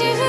you